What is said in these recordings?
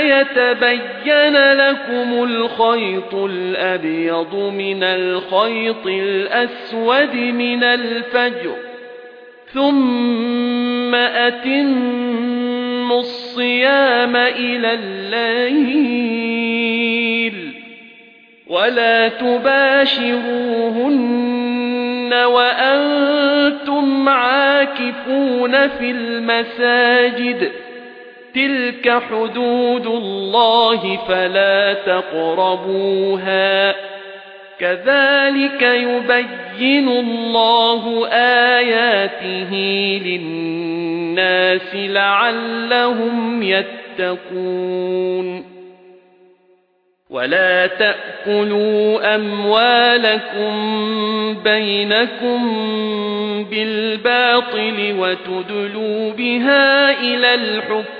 يتبين لكم الخيط الأبيض من الخيط الأسود من الفجر ثم أتموا الصيام إلى الليل ولا تباشروهن وأنتم عاكفون في المساجد تلك حدود الله فلا تقربوها كذلك يبين الله آياته للناس لعلهم يتقون ولا تأكلوا أموالكم بينكم بالباطل وتدلوا بها إلى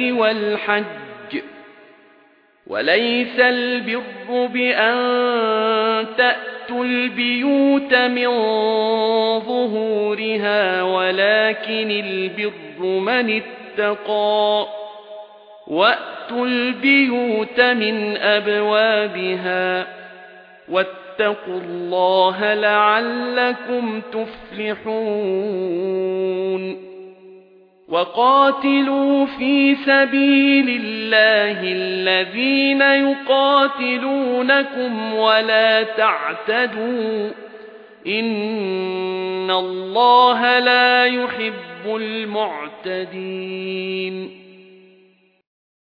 والحج. وليس البر بأن تأتوا البيوت من ظهورها ولكن البر من اتقى. وأتوا البيوت من أبوابها. واتقوا الله لعلكم تفلحون. وقاتلوا في سبيل الله الذين يقاتلونكم ولا تعتدوا إن الله لا يحب المعتدين